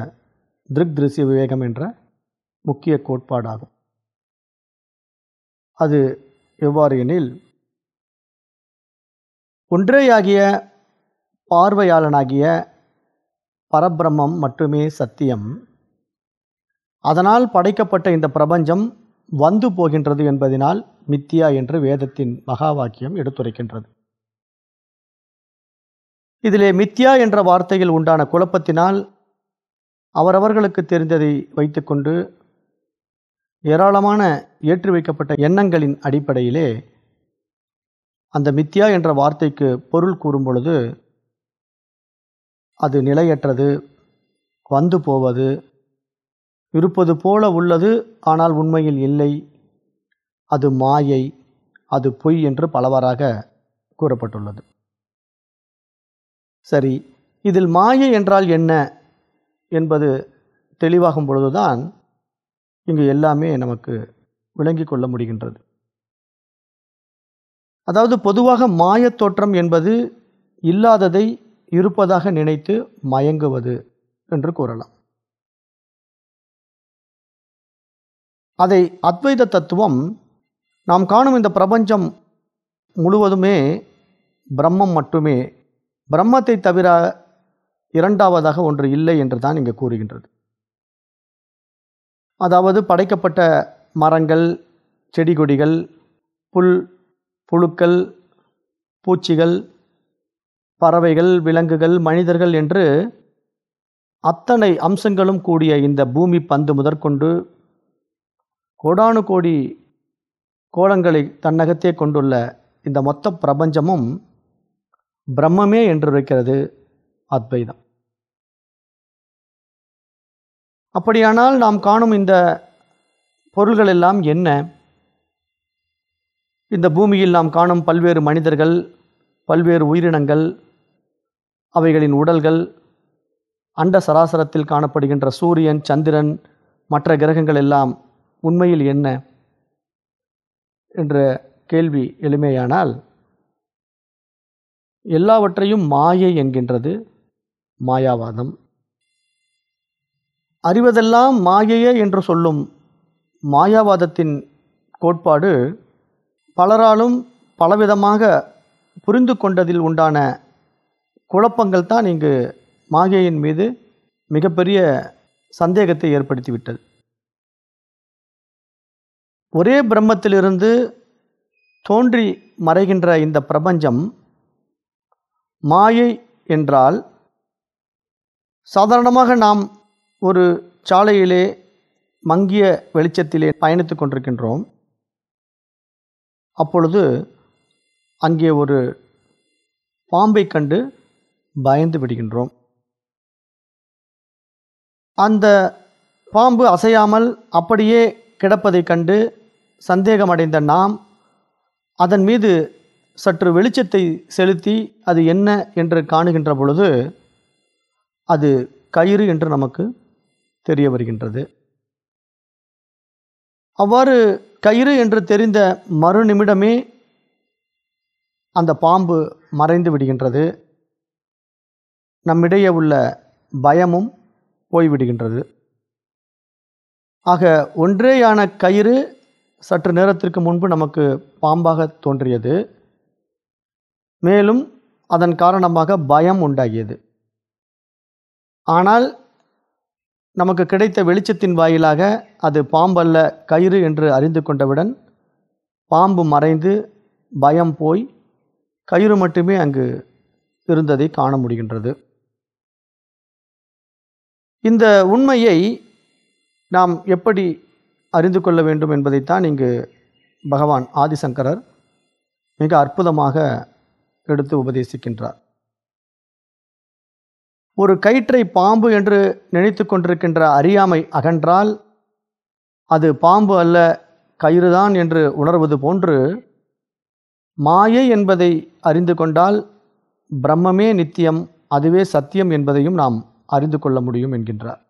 திருக் திருசிய விவேகம் என்ற முக்கிய கோட்பாடாகும். அது எவ்வாறு எனில் ஒன்றேயாகிய பார்வையாளனாகிய பரபிரம்மம் மட்டுமே சத்தியம். அதனால் படைக்கப்பட்ட இந்த பிரபஞ்சம் வந்து போகின்றது என்பதனால் மித்தியா என்று வேதத்தின் மகா வாக்கியம் எடுத்துரைக்கின்றது. இதிலே மித்யா என்ற வார்த்தையில் உண்டான குழப்பத்தினால் அவரவர்களுக்கு தெரிந்ததை வைத்துக்கொண்டு ஏராளமான ஏற்றி வைக்கப்பட்ட எண்ணங்களின் அடிப்படையிலே அந்த மித்யா என்ற வார்த்தைக்கு பொருள் கூறும் பொழுது அது நிலையற்றது வந்து போவது இருப்பது போல உள்ளது ஆனால் உண்மையில் இல்லை. அது மாயை அது பொய் என்று பலவாறாக கூறப்பட்டுள்ளது. சரி இதில் மாயை என்றால் என்ன என்பது தெளிவாகும் பொழுதுதான் இங்கு எல்லாமே நமக்கு விளங்கி கொள்ள முடிகின்றது. அதாவது பொதுவாக மாயத் தோற்றம் என்பது இல்லாததை இருப்பதாக நினைத்து மயங்குவது என்று கூறலாம். அதை அத்வைத தத்துவம் நாம் காணும் இந்த பிரபஞ்சம் முழுவதுமே பிரம்மம் மட்டுமே பிரம்மத்தை தவிர இரண்டாவதாக ஒன்று இல்லை என்று தான் இங்கே கூறுகின்றது. அதாவது படைக்கப்பட்ட மரங்கள் செடி கொடிகள் புல் புழுக்கள் பூச்சிகள் பறவைகள் விலங்குகள் மனிதர்கள் என்று அத்தனை அம்சங்களும் கூடிய இந்த பூமி பந்து முதற்கொண்டு கோடானு கோடி கோலங்களை தன்னகத்தே கொண்டுள்ள இந்த மொத்த பிரபஞ்சமும் பிரம்மமே என்று இருக்கிறது அத்வைதம். அப்படியானால் நாம் காணும் இந்த பொருள்கள் எல்லாம் என்ன? இந்த பூமியில் நாம் காணும் பல்வேறு மனிதர்கள் பல்வேறு உயிரினங்கள் அவைகளின் உடல்கள் அண்ட சராசரத்தில் காணப்படுகின்ற சூரியன் சந்திரன் மற்ற கிரகங்கள் எல்லாம் உண்மையில் என்ன? என்ற கேள்வி எளிமையானால் எல்லாவற்றையும் மாயை என்கின்றது மாயாவாதம். அறிவதெல்லாம் மாயையே என்று சொல்லும் மாயாவாதத்தின் கோட்பாடு பலராலும் பலவிதமாக புரிந்து கொண்டதில் உண்டான குழப்பங்கள் தான் இங்கு மாயையின் மீது மிகப்பெரிய சந்தேகத்தை ஏற்படுத்திவிட்டது. ஒரே பிரம்மத்திலிருந்து தோன்றி மறைகின்ற இந்த பிரபஞ்சம் மாயை என்றால் சாதாரணமாக நாம் ஒரு சாலையிலே மங்கிய வெளிச்சத்திலே பயணித்து கொண்டிருக்கின்றோம். அப்பொழுது அங்கே ஒரு பாம்பை கண்டு பயந்து விடுகின்றோம். அந்த பாம்பு அசையாமல் அப்படியே கிடப்பதைக் கண்டு சந்தேகமடைந்த நாம் அதன் மீது சற்று வெளிச்சத்தை செலுத்தி அது என்ன என்று காணுகின்ற பொழுது அது கயிறு என்று நமக்கு தெரிய வருகின்றது அவ்வாறு கயிறு என்று தெரிந்த மறு நிமிடமே அந்த பாம்பு மறைந்து விடுகின்றது. நம்மிடையே உள்ள பயமும் போய்விடுகின்றது. ஆக ஒன்றேயான கயிறு சற்று நேரத்திற்கு முன்பு நமக்கு பாம்பாக தோன்றியது. மேலும் அதன் காரணமாக பயம் உண்டாகியது. ஆனால் நமக்கு கிடைத்த வெளிச்சத்தின் வாயிலாக அது பாம்பல்ல கயிறு என்று அறிந்து கொண்டவுடன் பாம்பு மறைந்து பயம் போய் கயிறு மட்டுமே அங்கு இருந்ததை காண முடிகின்றது. இந்த உண்மையை நாம் எப்படி அறிந்து கொள்ள வேண்டும் என்பதைத்தான் இங்கு பகவான் ஆதிசங்கரர் மிக அற்புதமாக எடுத்து உபதேசிக்கின்றார். ஒரு கயிற்றை பாம்பு என்று நினைத்து கொண்டிருக்கின்ற அறியாமை அகன்றால் அது பாம்பு அல்ல கயிறுதான் என்று உணர்வது போன்று மாயை என்பதை அறிந்து கொண்டால் பிரம்மமே நித்தியம் அதுவே சத்தியம் என்பதையும் நாம் அறிந்து கொள்ள முடியும் என்கின்றார்.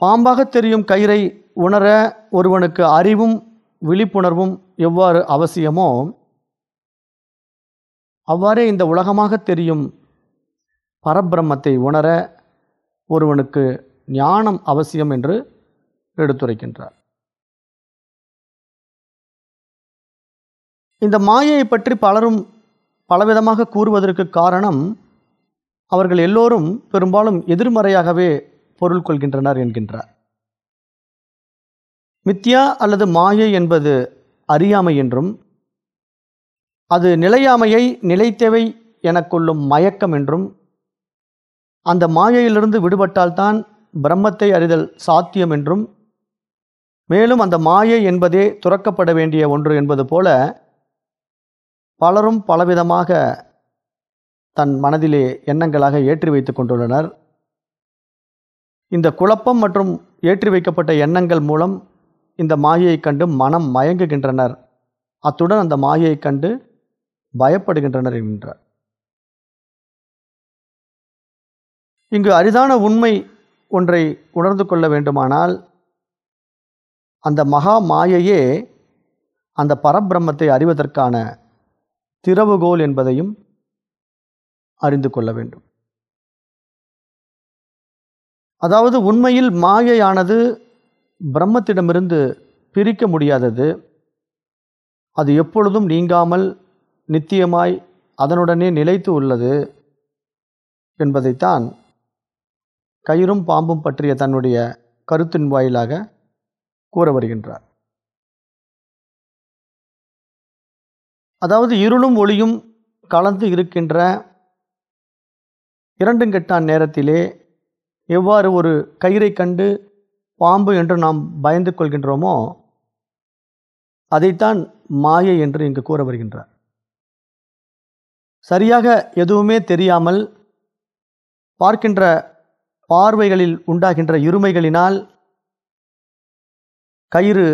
பாம்பாக தெரியும் கயிறை உணர ஒருவனுக்கு அறிவும் விழிப்புணர்வும் எவ்வாறு அவசியமோ அவ்வாறே இந்த உலகமாக தெரியும். பரபிரம்மத்தை உணர ஒருவனுக்கு ஞானம் அவசியம் என்று எடுத்துரைக்கின்றார். இந்த மாயையை பற்றி பலரும் பலவிதமாக கூறுவதற்கு காரணம் அவர்கள் எல்லோரும் பெரும்பாலும் எதிர்மறையாகவே பொருள் கொள்கின்றனர் என்கின்றார். மித்யா அல்லது மாயை என்பது அறியாமை என்றும் அது நிலையாமையை நிலைத்தேவை எனக் கொள்ளும் மயக்கம் என்றும் அந்த மாயையிலிருந்து விடுபட்டால்தான் பிரம்மத்தை அறிதல் சாத்தியம் என்றும் மேலும் அந்த மாயை என்பதே துறக்கப்பட வேண்டிய ஒன்று என்பது போல பலரும் பலவிதமாக தன் மனதிலே எண்ணங்களாக ஏற்றி வைத்துக் கொண்டுள்ளனர். இந்த குழப்பம் மற்றும் ஏற்றி வைக்கப்பட்ட எண்ணங்கள் மூலம் இந்த மாயையை கண்டு மனம் மயங்குகின்றனர். அத்துடன் அந்த மாயையை கண்டு பயப்படுகின்றனர் என்கின்றார் இங்கு அரிதான உண்மை ஒன்றை உணர்ந்து கொள்ள வேண்டுமானால் அந்த மகா மாயையே அந்த பரபிரம்மத்தை அறிவதற்கான திறவுகோல் என்பதையும் அறிந்து கொள்ள வேண்டும். அதாவது உண்மையில் மாயையானது பிரம்மத்திடமிருந்து பிரிக்க முடியாதது அது எப்பொழுதும் நீங்காமல் நித்தியமாய் அதனுடனே நிலைத்து உள்ளது என்பதைத்தான் கயிறும் பாம்பும் பற்றிய தன்னுடைய கருத்தின் வாயிலாக கூற வருகின்றார். அதாவது இருளும் ஒளியும் கலந்து இருக்கின்ற இரண்டும் கெட்டான் நேரத்திலே எவ்வாறு ஒரு கயிறை கண்டு பாம்பு என்று நாம் பயந்து கொள்கின்றோமோ அதைத்தான் மாயை என்று இங்கு கூற வருகின்றார். சரியாக எதுவுமே தெரியாமல் பார்க்கின்ற பார்வைகளில் உண்டாகின்ற இருமைகளினால் கயிறு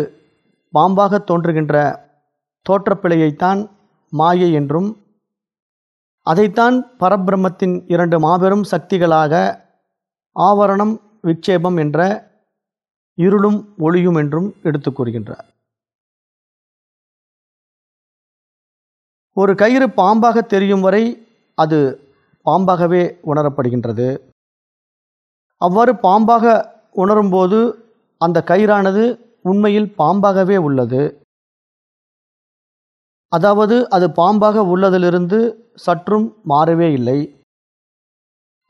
பாம்பாக தோன்றுகின்ற தோற்றப்பிழையைத்தான் மாயை என்றும் அதைத்தான் பரபிரம்மத்தின் இரண்டு மாபெரும் சக்திகளாக ஆவரணம் விக்ஷேபம் என்ற இருளும் ஒளியும் என்றும் எடுத்து கூறுகின்றார். ஒரு கயிறு பாம்பாக தெரியும் வரை அது பாம்பாகவே உணரப்படுகின்றது. அவ்வாறு பாம்பாக உணரும்போது அந்த கயிறானது உண்மையில் பாம்பாகவே உள்ளது. அதாவது அது பாம்பாக உள்ளதிலிருந்து சற்றும் மாறவே இல்லை.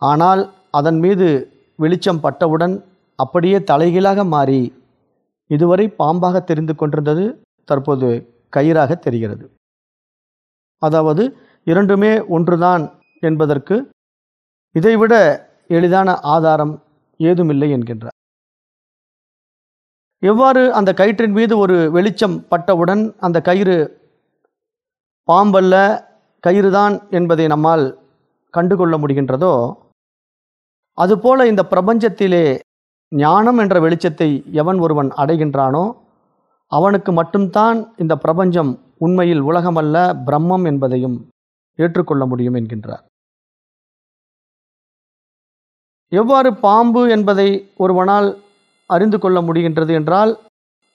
ஆனால் அதன் மீது வெளிச்சம் பட்டவுடன் அப்படியே தலைகீழாக மாறி இதுவரை பாம்பாக தெரிந்து கொண்டிருந்தது தற்போது கயிறாக தெரிகிறது. அதாவது இரண்டுமே ஒன்றுதான் என்பதற்கு இதைவிட எளிதான ஆதாரம் ஏதுமில்லை என்கின்றார். எவ்வாறு அந்த கயிற்றின் மீது ஒரு வெளிச்சம் பட்டவுடன் அந்த கயிறு பாம்பல்ல கயிறுதான் என்பதை நம்மால் கண்டுகொள்ள முடிகின்றதோ அதுபோல இந்த பிரபஞ்சத்திலே ஞானம் என்ற வெளிச்சத்தை எவன் ஒருவன் அடைகின்றானோ அவனுக்கு மட்டும்தான் இந்த பிரபஞ்சம் உண்மையில் உலகமல்ல பிரம்மம் என்பதையும் ஏற்றுக்கொள்ள முடியும் என்கின்றார். எவ்வாறு பாம்பு என்பதை ஒருவனால் அறிந்து கொள்ள முடிகின்றது என்றால்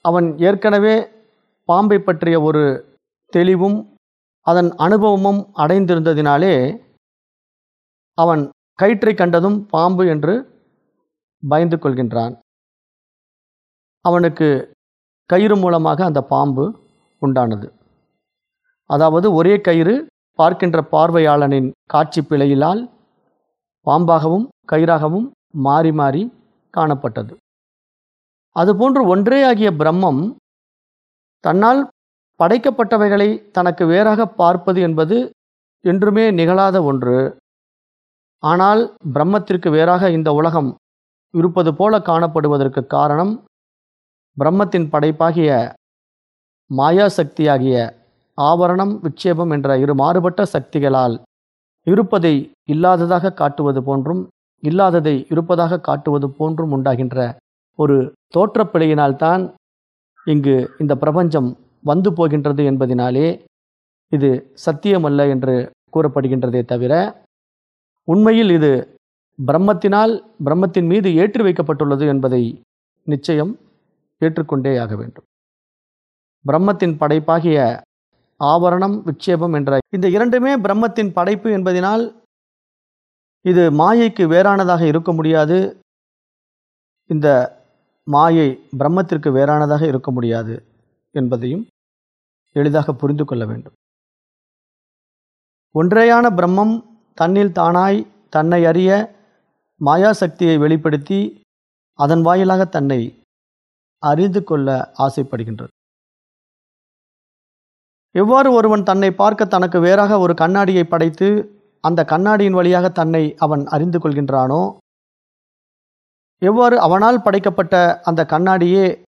அவன் ஏற்கனவே பாம்பை பற்றிய ஒரு தெளிவும் அதன் அனுபவமும் அடைந்திருந்ததினாலே அவன் கயிற்றை கண்டதும் பாம்பு என்று பயந்து கொள்கின்றான். அவனுக்கு கயிறு மூலமாக அந்த பாம்பு உண்டானது. அதாவது ஒரே கயிறு பார்க்கின்ற பார்வையாளனின் காட்சி பிழையிலால் பாம்பாகவும் கயிறாகவும் மாறி மாறி காணப்பட்டது. அதுபோன்று ஒன்றே ஆகிய பிரம்மம் தன்னால் படைக்கப்பட்டவைகளை தனக்கு வேறாக பார்ப்பது என்பது என்றுமே நிகழாத ஒன்று. ஆனால் பிரம்மத்திற்கு வேறாக இந்த உலகம் இருப்பது போல காணப்படுவதற்கு காரணம் பிரம்மத்தின் படைப்பாகிய மாயாசக்தியாகிய ஆவரணம் விட்சேபம் என்ற இரு மாறுபட்ட சக்திகளால் இருப்பதை இல்லாததாக காட்டுவது போன்றும் இல்லாததை இருப்பதாக காட்டுவது போன்றும் உண்டாகின்ற ஒரு தோற்றப்பிழையினால்தான் இங்கு இந்த பிரபஞ்சம் வந்து போகின்றது என்பதினாலே இது சத்தியமல்ல என்று கூறப்படுகின்றதே தவிர உண்மையில் இது பிரம்மத்தினால் பிரம்மத்தின் மீது ஏற்றி வைக்கப்பட்டுள்ளது என்பதை நிச்சயம் ஏற்றுக்கொண்டே ஆக வேண்டும். பிரம்மத்தின் படைப்பாகிய ஆவரணம் விட்சேபம் என்ற இந்த இரண்டுமே பிரம்மத்தின் படைப்பு என்பதினால் இது மாயைக்கு வேறானதாக இருக்க முடியாது. இந்த மாயை பிரம்மத்திற்கு வேறானதாக இருக்க முடியாது என்பதையும் எளிதாக புரிந்து கொள்ள வேண்டும். ஒன்றேயான பிரம்மம் தன்னில் தானாய் தன்னை அறிய மாயா சக்தியை வெளிப்படுத்தி அதன் வாயிலாக தன்னை அறிந்து கொள்ள ஆசைப்படுகின்றது. எவ்வாறு ஒருவன் தன்னை பார்க்க தனக்கு வேறாக ஒரு கண்ணாடியை படைத்து அந்த கண்ணாடியின் வழியாக தன்னை அவன் அறிந்து கொள்கின்றானோ? எவ்வாறு அவனால் படைக்கப்பட்ட அந்த கண்ணாடியே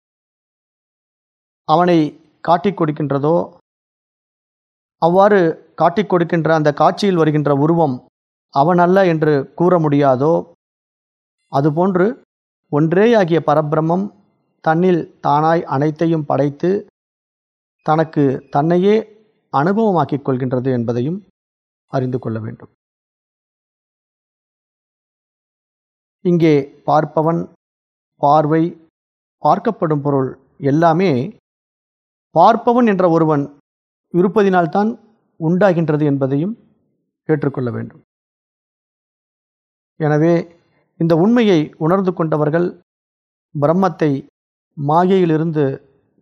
அவனை காட்டிக் கொடுக்கின்றதோ? அவ்வாறு காட்டிக் கொடுக்கின்ற அந்த காட்சியில் வருகின்ற உருவம் அவனல்ல என்று கூற முடியாதோ? அதுபோன்று ஒன்றேயாகிய பரபிரமம் தன்னில் தானாய் அனைத்தையும் படைத்து தனக்கு தன்னையே அனுபவமாக்கிக் கொள்கின்றது என்பதையும் அறிந்து கொள்ள வேண்டும். இங்கே பார்ப்பவன் பார்வை பார்க்கப்படும் பொருள் எல்லாமே பார்ப்பவன் என்ற ஒருவன் இருப்பதினால்தான் உண்டாகின்றது என்பதையும் ஏற்றுக்கொள்ள வேண்டும். எனவே இந்த உண்மையை உணர்ந்து கொண்டவர்கள் பிரம்மத்தை மாயையிலிருந்து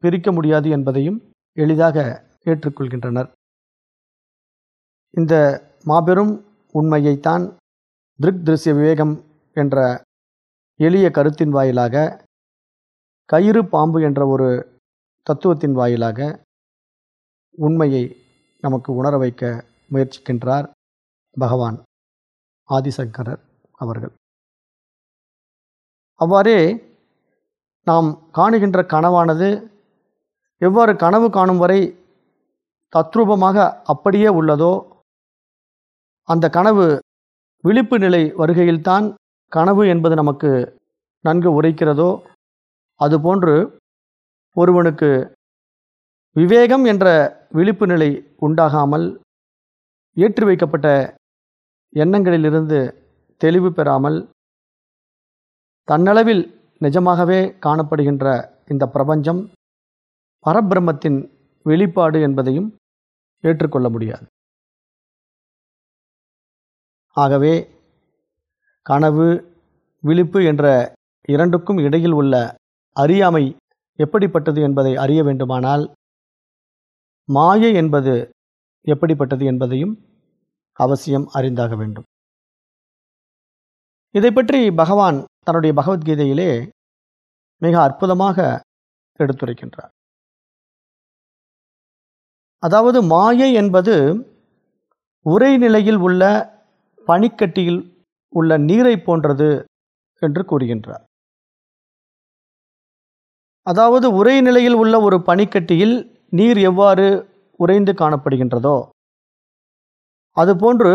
பிரிக்க முடியாது என்பதையும் எளிதாக ஏற்றுக்கொள்கின்றனர். இந்த மாபெரும் உண்மையைத்தான் திருக் திருசிய விவேகம் என்ற எளிய கருத்தின் வாயிலாக கயிறு பாம்பு என்ற ஒரு தத்துவத்தின் வாயிலாக உண்மையை நமக்கு உணர வைக்க முயற்சிக்கின்றார் பகவான் ஆதிசங்கரர் அவர்கள். அவ்வாறே நாம் காணுகின்ற கனவானது எவ்வாறு கனவு காணும் வரை தத்ரூபமாக அப்படியே உள்ளதோ அந்த கனவு விழிப்பு நிலை வருகையில்தான் கனவு என்பது நமக்கு நன்கு உரைக்கிறதோ அதுபோன்று ஒருவனுக்கு விவேகம் என்ற விழிப்பு நிலை உண்டாகாமல் ஏற்றி வைக்கப்பட்ட எண்ணங்களிலிருந்து தெளிவு பெறாமல் தன்னளவில் நிஜமாகவே காணப்படுகின்ற இந்த பிரபஞ்சம். பரபிரமத்தின் வெளிப்பாடு என்பதையும் ஏற்றுக்கொள்ள முடியாது. ஆகவே கனவு விழிப்பு என்ற இரண்டுக்கும் இடையில் உள்ள அறியாமை எப்படிப்பட்டது என்பதை அறிய வேண்டுமானால் மாயை என்பது எப்படிப்பட்டது என்பதையும் அவசியம் அறிந்தாக வேண்டும். இதை பற்றி பகவான் தன்னுடைய பகவத்கீதையிலே மிக அற்புதமாக எடுத்துரைக்கின்றார். அதாவது மாயை என்பது உரைநிலையில் உள்ள பனிக்கட்டியில் உள்ள நீரை போன்றது என்று கூறுகின்றார். அதாவது உரைநிலையில் உள்ள ஒரு பனிக்கட்டியில் நீர் எவ்வாறு உறைந்து காணப்படுகின்றதோ அதுபோன்று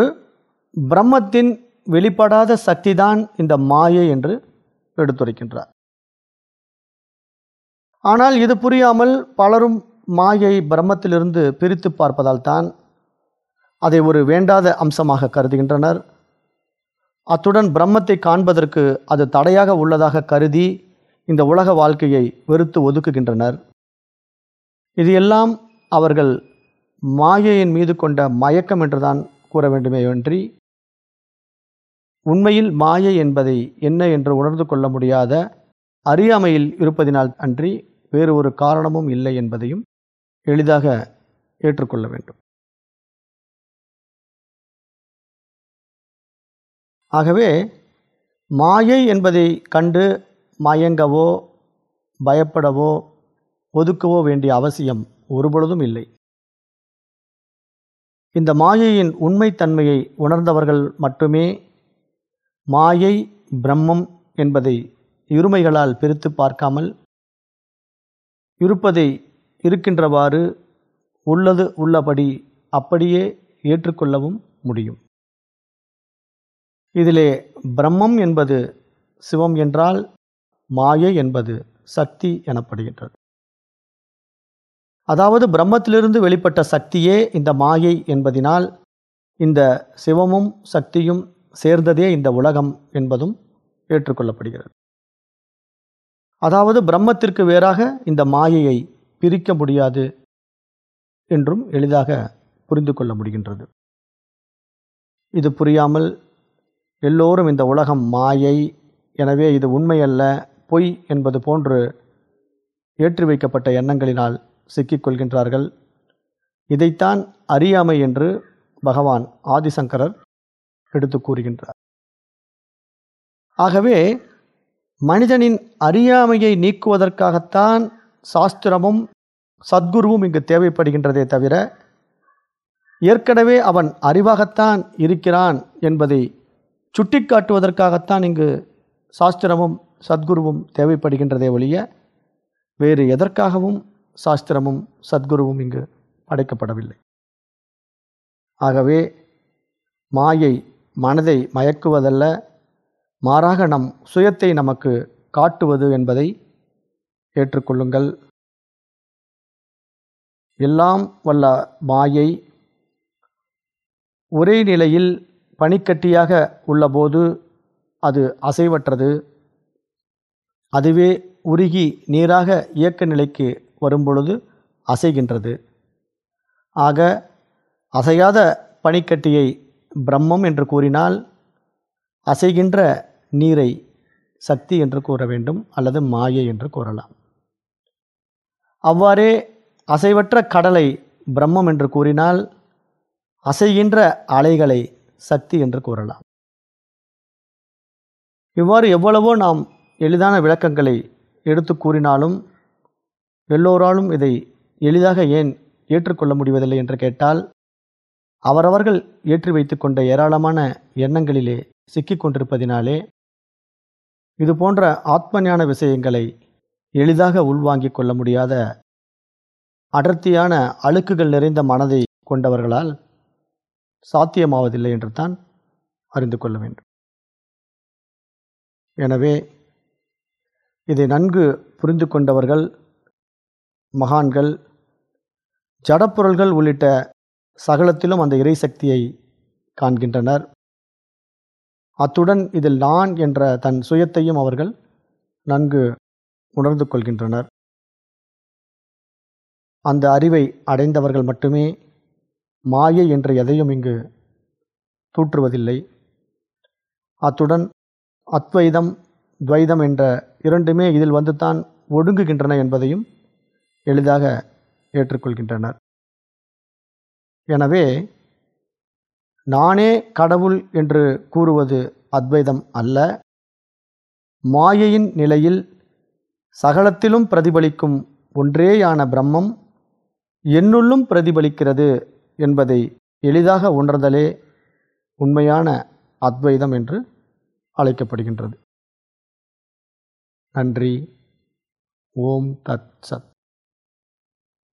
பிரம்மத்தின் வெளிப்படாத சக்திதான் இந்த மாயை என்று எடுத்துரைக்கின்றார். ஆனால் இது புரியாமல் பலரும் மாயை பிரம்மத்திலிருந்து பிரித்து பார்ப்பதால் தான் அதை ஒரு வேண்டாத அம்சமாக கருதுகின்றனர். அத்துடன் பிரம்மத்தை காண்பதற்கு அது தடையாக உள்ளதாக கருதி இந்த உலக வாழ்க்கையை வெறுத்து ஒதுக்குகின்றனர். இது எல்லாம் அவர்கள் மாயையின் மீது கொண்ட மயக்கம் என்றுதான் கூற வேண்டுமேயன்றி உண்மையில் மாயை என்பதை என்ன என்று உணர்ந்து கொள்ள முடியாத அறியாமையில் இருப்பதினால் அன்றி வேறு ஒரு காரணமும் இல்லை என்பதையும் எளிதாக ஏற்றுக்கொள்ள வேண்டும். ஆகவே மாயை என்பதை கண்டு மயங்கவோ பயப்படவோ ஒதுக்கவோ வேண்டிய அவசியம் ஒருபொழுதும் இல்லை. இந்த மாயையின் உண்மைத்தன்மையை உணர்ந்தவர்கள் மட்டுமே மாயை பிரம்மம் என்பதை இருமைகளால் பிரித்து பார்க்காமல் இருப்பதை இருக்கின்றவாறு உள்ளது உள்ளபடி அப்படியே ஏற்றுக்கொள்ளவும் முடியும். இதிலே பிரம்மம் என்பது சிவம் என்றால் மாயை என்பது சக்தி எனப்படுகின்றது. அதாவது பிரம்மத்திலிருந்து வெளிப்பட்ட சக்தியே இந்த மாயை என்பதினால் இந்த சிவமும் சக்தியும் சேர்ந்ததே இந்த உலகம் என்பதும் ஏற்றுக்கொள்ளப்படுகிறது. அதாவது பிரம்மத்திற்கு வேறாக இந்த மாயையை பிரிக்க முடியாது என்றும் எளிதாக புரிந்து கொள்ள முடிகின்றது. இது புரியாமல் எல்லோரும் இந்த உலகம் மாயை எனவே இது உண்மையல்ல பொய் என்பது போன்று ஏற்றி வைக்கப்பட்ட எண்ணங்களினால் சிக்கிக்கொள்கின்றார்கள் இதைத்தான் அறியாமை என்று பகவான் ஆதிசங்கரர் எடுத்து கூறுகின்றார். ஆகவே மனிதனின் அறியாமையை நீக்குவதற்காகத்தான் சாஸ்திரமும் சத்குருவும் இங்கு தேவைப்படுகின்றதே தவிர ஏற்கனவே அவன் அறிவாகத்தான் இருக்கிறான் என்பதை சுட்டிக்காட்டுவதற்காகத்தான் இங்கு சாஸ்திரமும் சத்குருவும் தேவைப்படுகின்றதே ஒழிய வேறு எதற்காகவும் சாஸ்திரமும் சத்குருவும் இங்கு படைக்கப்படவில்லை. ஆகவே மாயை மனதை மயக்குவதல்ல மாறாக நம் சுயத்தை நமக்கு காட்டுவது என்பதை ஏற்றுக்கொள்ளுங்கள். எல்லாம் வல்ல மாயை ஒரே நிலையில் பனிக்கட்டியாக உள்ளபோது அது அசைவற்றது. அதுவே உருகி நீராக இயக்க நிலைக்கு வரும்பொழுது அசைகின்றது. ஆக அசையாத பனிக்கட்டியை பிரம்மம் என்று கூறினால் அசைகின்ற நீரை சக்தி என்று கூற வேண்டும் அல்லது மாயை என்று கூறலாம். அவ்வாறே அசைவற்ற கடலை பிரம்மம் என்று கூறினால் அசைகின்ற அலைகளை சக்தி என்று கூறலாம். இவ்வாறு எவ்வளவோ நாம் எளிதான விளக்கங்களை எடுத்து கூறினாலும் எல்லோராலும் இதை எளிதாக ஏன் ஏற்றுக்கொள்ள முடிவதில்லை என்று கேட்டால் அவரவர்கள் ஏற்றி வைத்து கொண்ட ஏராளமான எண்ணங்களிலே சிக்கிக் கொண்டிருப்பதினாலே இது போன்ற ஆத்ம ஞான விஷயங்களை எளிதாக உள்வாங்கிக் கொள்ள முடியாத அடர்த்தியான அழுக்குகள் நிறைந்த மனதை கொண்டவர்களால் சாத்தியமாவதில்லை என்று தான் அறிந்து கொள்ள வேண்டும். எனவே இதை நன்கு புரிந்து கொண்டவர்கள் மகான்கள் ஜடப்பொருள்கள் உள்ளிட்ட சகலத்திலும் அந்த இறை சக்தியை காண்கின்றனர். அத்துடன் இதில் நான் என்ற தன் சுயத்தையும் அவர்கள் நன்கு உணர்ந்து கொள்கின்றனர் அந்த அறிவை அடைந்தவர்கள் மட்டுமே மாயை என்ற எதையும் இங்கு தூற்றுவதில்லை. அத்துடன் அத்வைதம் துவைதம் என்ற இரண்டுமே இதில் வந்து தான் ஒடுங்குகின்றன என்பதையும் எளிதாக ஏற்றுக்கொள்கின்றனர். எனவே நானே கடவுள் என்று கூறுவது அத்வைதம் அல்ல. மாயையின் நிலையில் சகலத்திலும் பிரதிபலிக்கும் ஒன்றேயான பிரம்மம் என்னுள்ளும் பிரதிபலிக்கிறது என்பதை எளிதாக உணர்தலே உண்மையான அத்வைதம் என்று அழைக்கப்படுகின்றது. நன்றி. ஓம் தத் சத்.